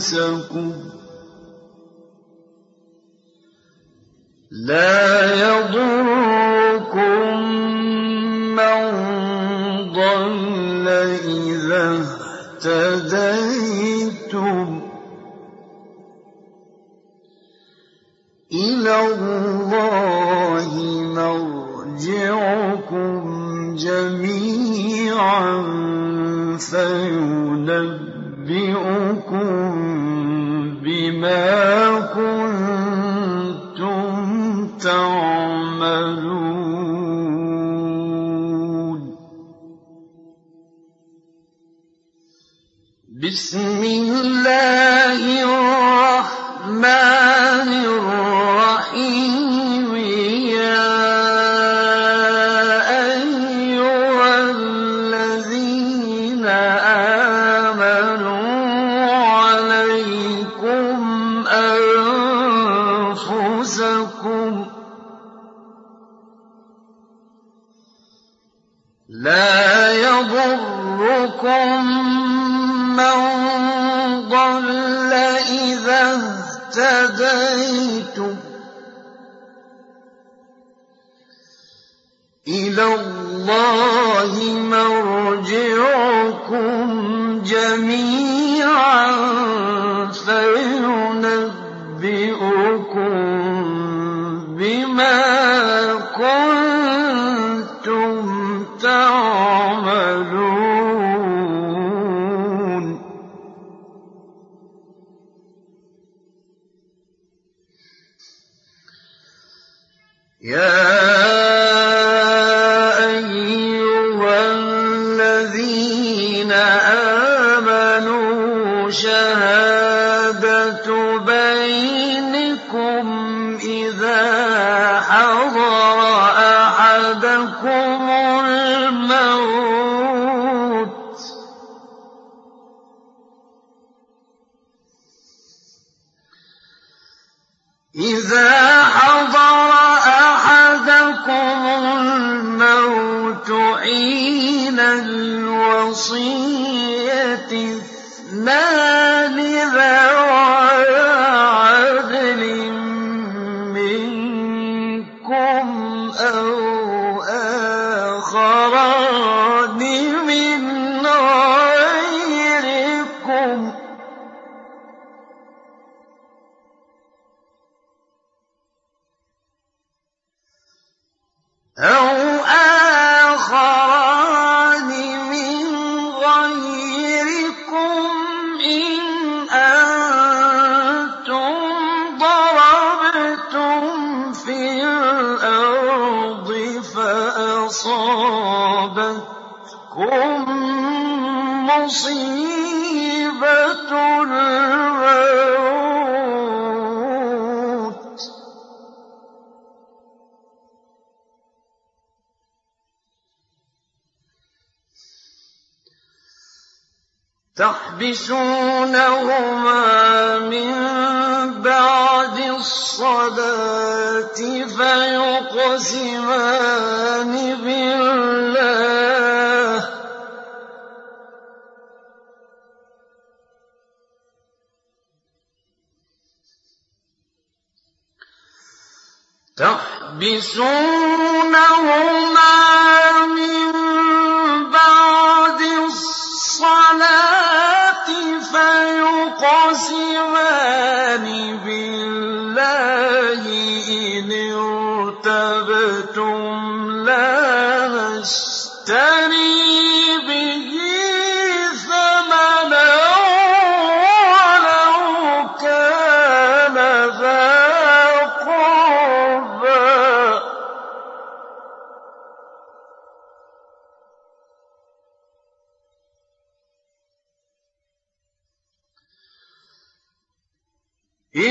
أنفسكم لا يضركم من ضل إذا اهتديتم إلى الله مرجعكم جميعا فينبئكم مَا إذا اهتديتم إلى الله مرجعكم جميعا. أَحَدَكُمُ الْمَوْتُ. إِذَا حَضَرَ أَحَدَكُمُ الْمَوْتُ حِينَ الْوَصِيَّةِ اثْنَانِ مُّصِيبَةُ الْمَوْتِ تَحْبِسُونَهُمَا مِن بَعْدِ الصَّلَاةِ فَيُقْسِمَانِ بِاللَّهِ تَحْبِسُونَهُمَا مِن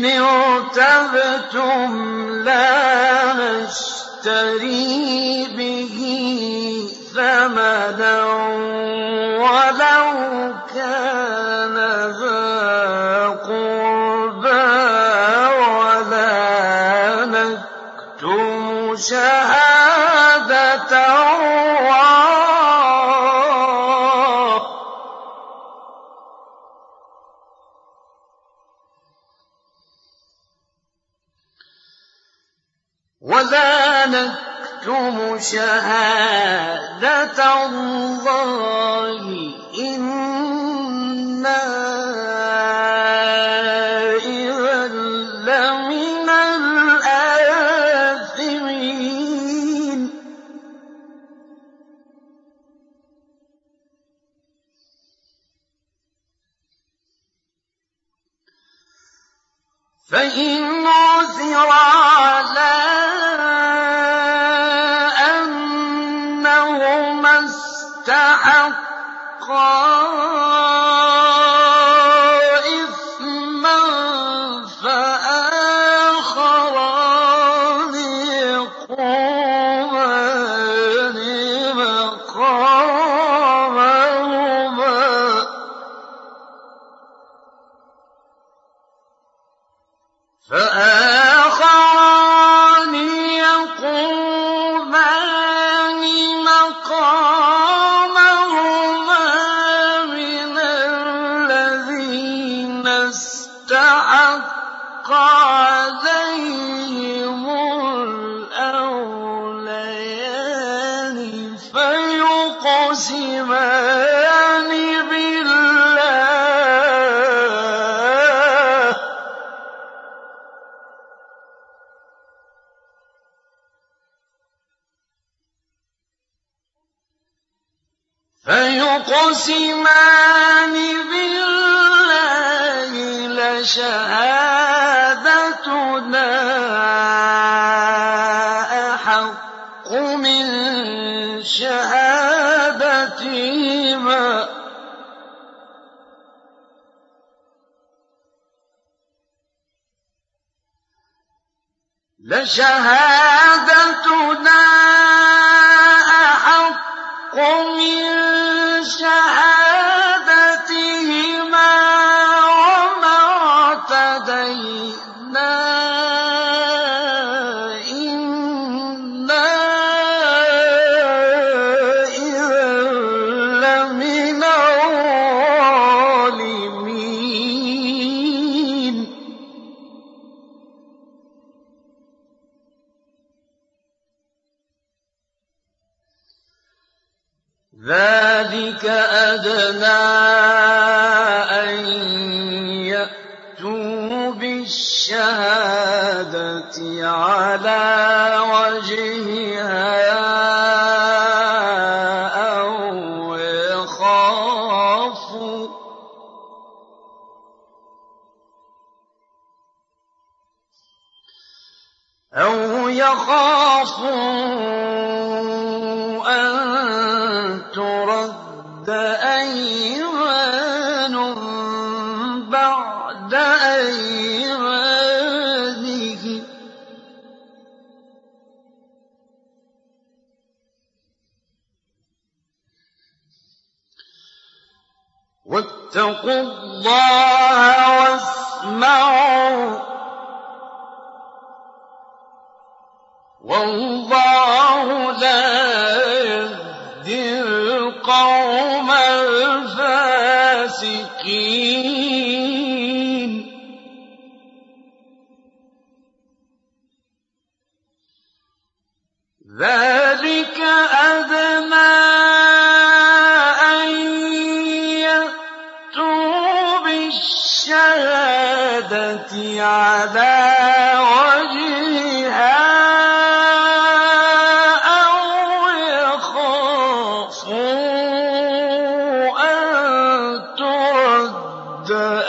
إن ارتبتم لا نشتري به ثمنا ولو كان ذا قربى ولا نكتم شهادة شهادة الله. قال فَيُقْسِمَانِ بِاللَّهِ لَشَهَادَتُنَا أَحَقُّ مِن شَهَادَتِهِمَا ۖ. لَشَهَادَتُنَا ذلك أدنى اتقوا الله واسمعوا حتى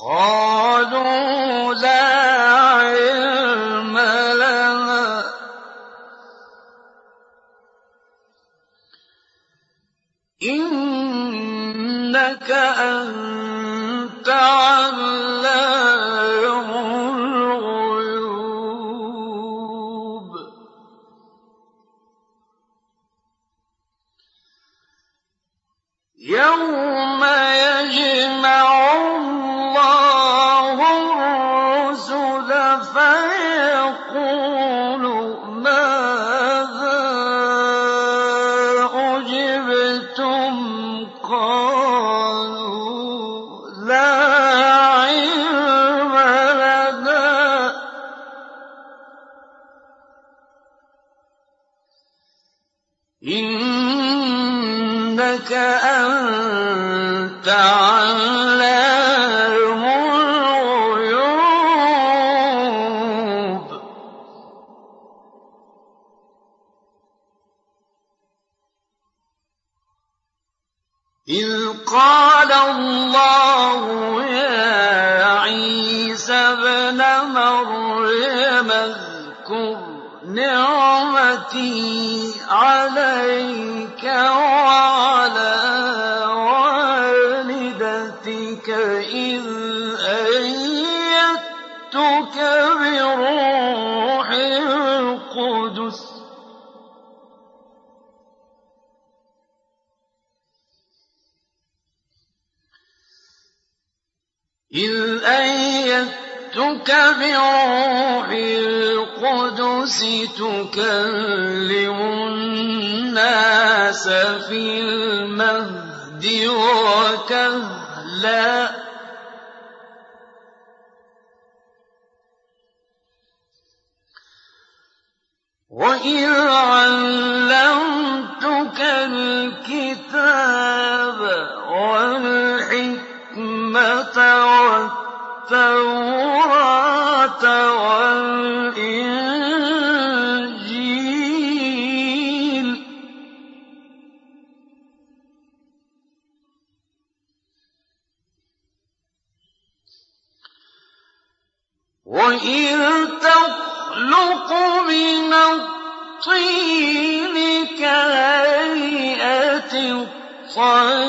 قالوا إنك أنت علام الغيوب. إذ قال الله يا عيسى ابن مريم اذكر نعمتي إذ أيدتك بروح القدس تكلم الناس في المهد وكهلا. وإذ علمتك الكتاب والحكمة والتوراة والإنجيل. تخلق من الطين كهيئة الطير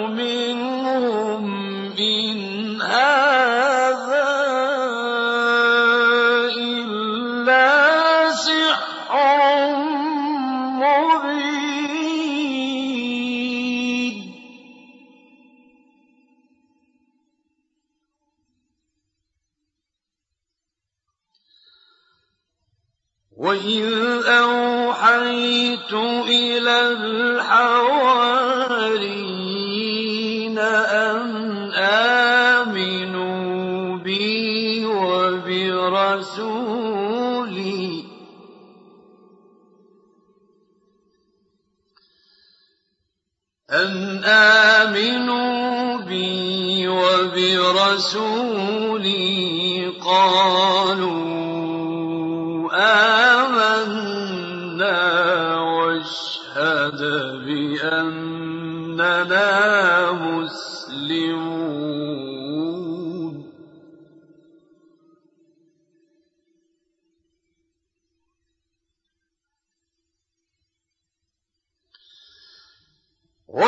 أن آمنوا بي وبرسولي. أن آمنوا بي وبرسولي. قالوا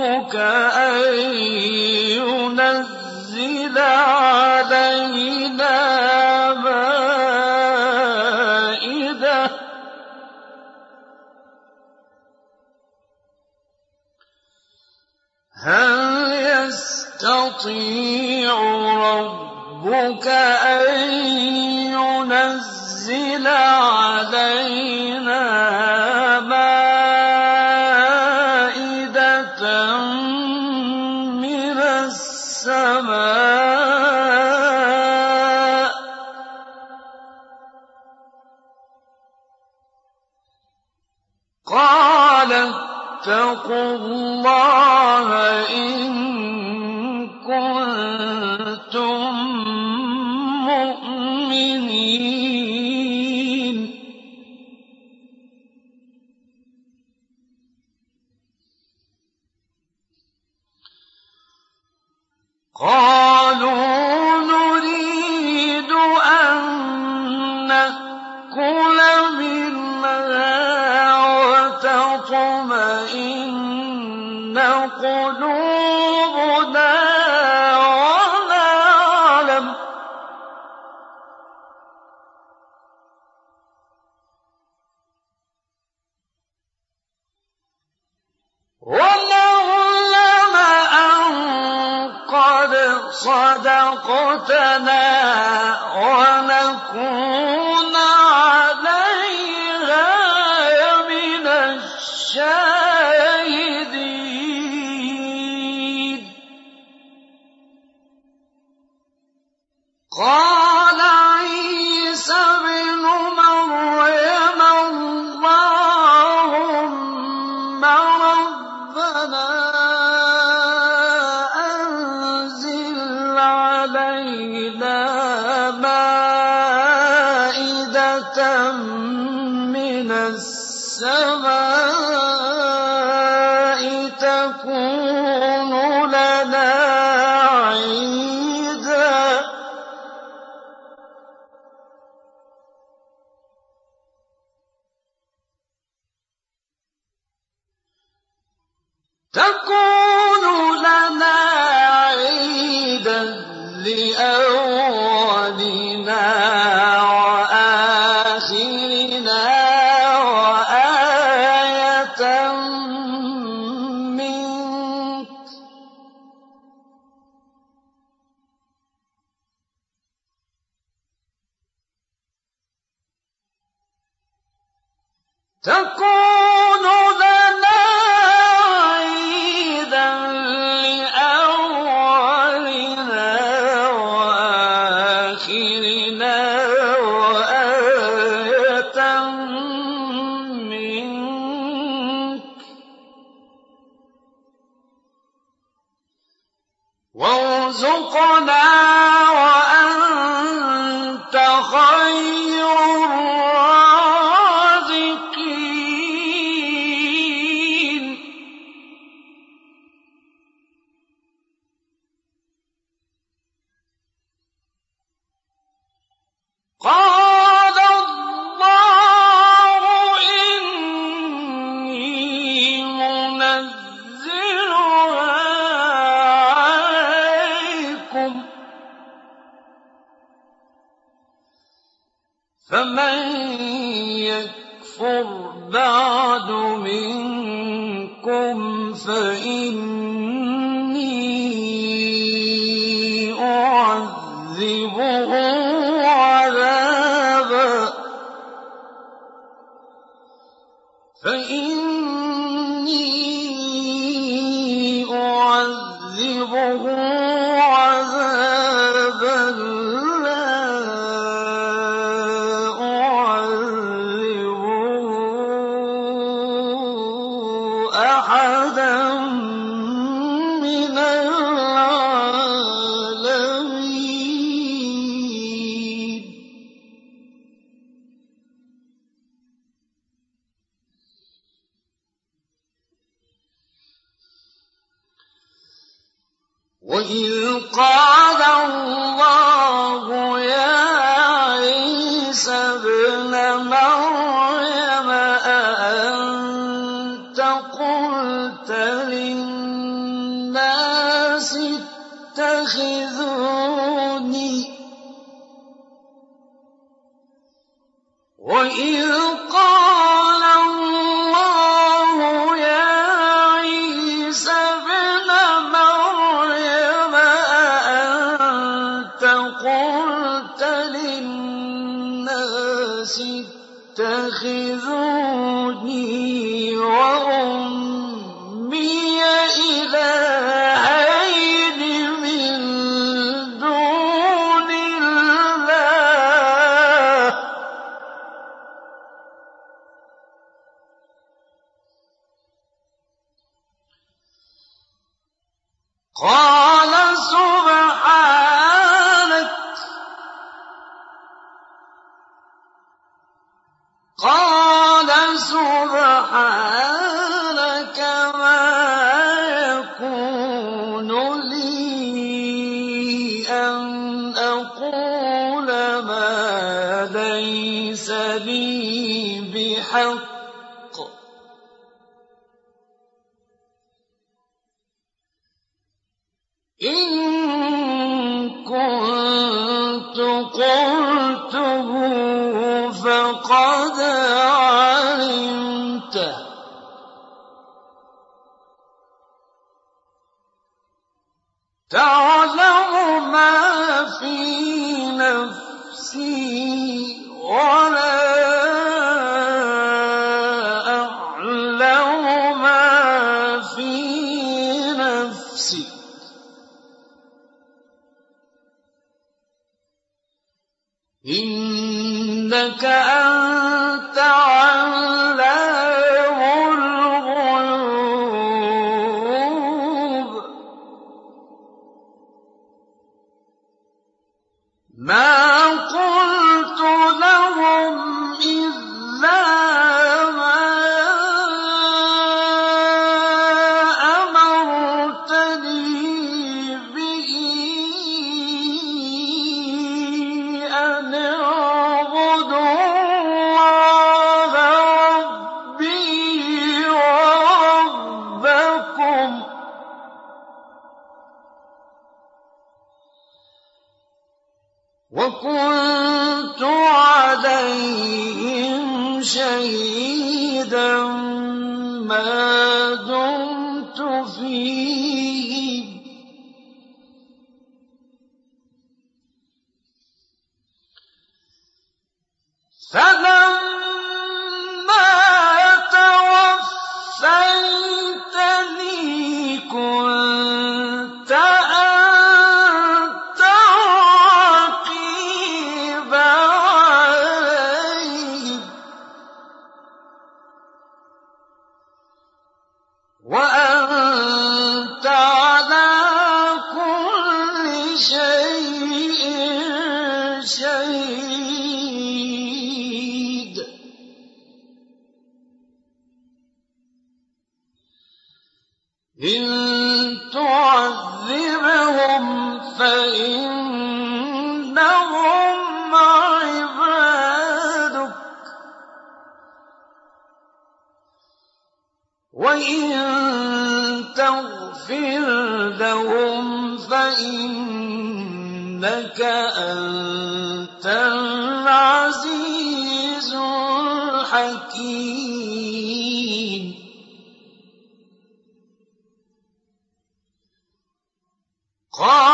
ربك أن ينزل علينا هل يستطيع ربك أن أمرتنا ونكون عليها من الشاهدين. أحدا قلت للناس اتخذوني قلته ما الرحيم. قال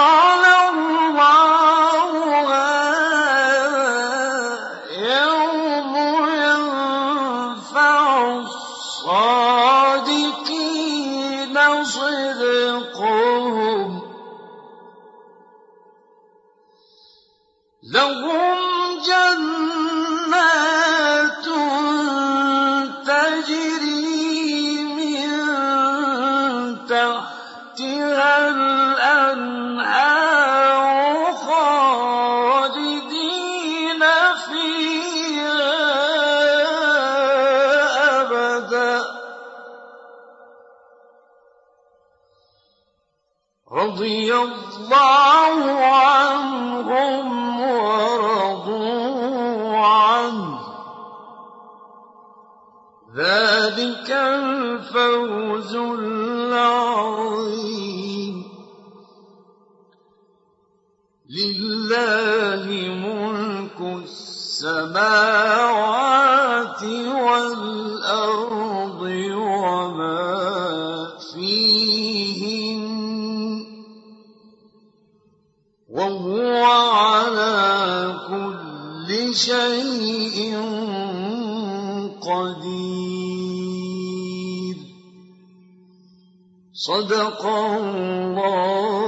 رضي الله عنهم ورضوا عنه. ذلك الفوز العظيم. لله شيء قدير. صدق الله